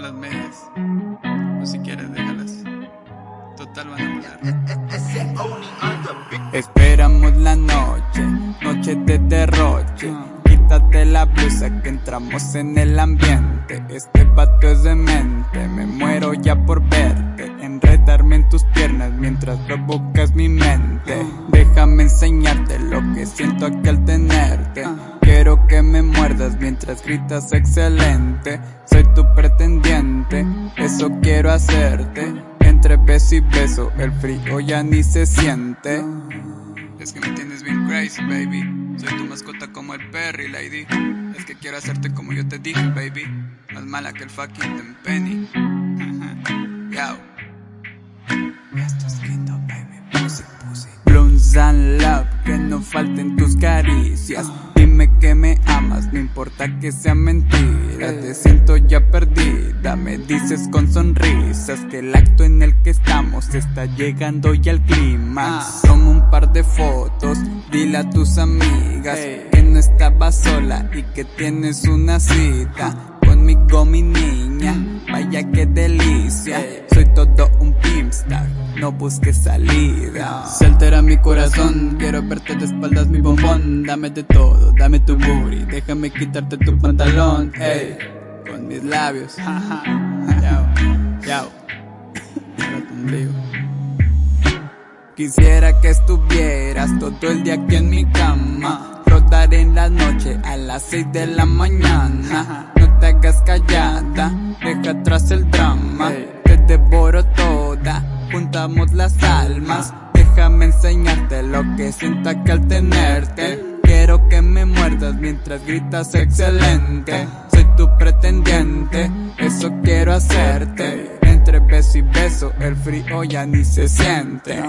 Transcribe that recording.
Las medias. O si quieres, déjalas. Total van a volar. Esperamos la noche, noche de derroche. Quítate la blusa que entramos en el ambiente. Este pato es demente, me muero ya por verte. Enredarme en tus piernas mientras provocas mi mente. Déjame enseñarte lo que siento aquí al tenerte. Quiero que me muerdas mientras gritas excelente. Soy tu pretendiente, eso quiero hacerte. Entre beso y beso, el frío ya ni se siente. Es que me tienes bien crazy, baby. Soy tu mascota como el Perry Lady. Es que quiero hacerte como yo te dije, baby. Más mala que el fucking Penny. Yao. Esto es quinto, baby, pussy, pussy. Blunts and no falten tus caricias. Dime que me amas, no importa que sea mentira. Te siento ya perdida, me dices con sonrisas que el acto en el que estamos está llegando ya al clima. Toma un par de fotos, dile a tus amigas que no estabas sola y que tienes una cita conmigo, mi niña. Vaya que delicia, no busques salida. Se altera mi corazón, quiero verte de espaldas, mi bombón. Dame de todo, dame tu booty, déjame quitarte tu pantalón, ey, con mis labios. Yao, yao. Quisiera que estuvieras todo el día aquí en mi cama. Rodar en la noche a las 6 de la mañana. No te hagas callada, deja atrás el drama. Te devoro juntamos las almas. Déjame enseñarte lo que siento aquí al tenerte. Quiero que me muerdas mientras gritas excelente. Soy tu pretendiente, eso quiero hacerte. Entre beso y beso, el frío ya ni se siente.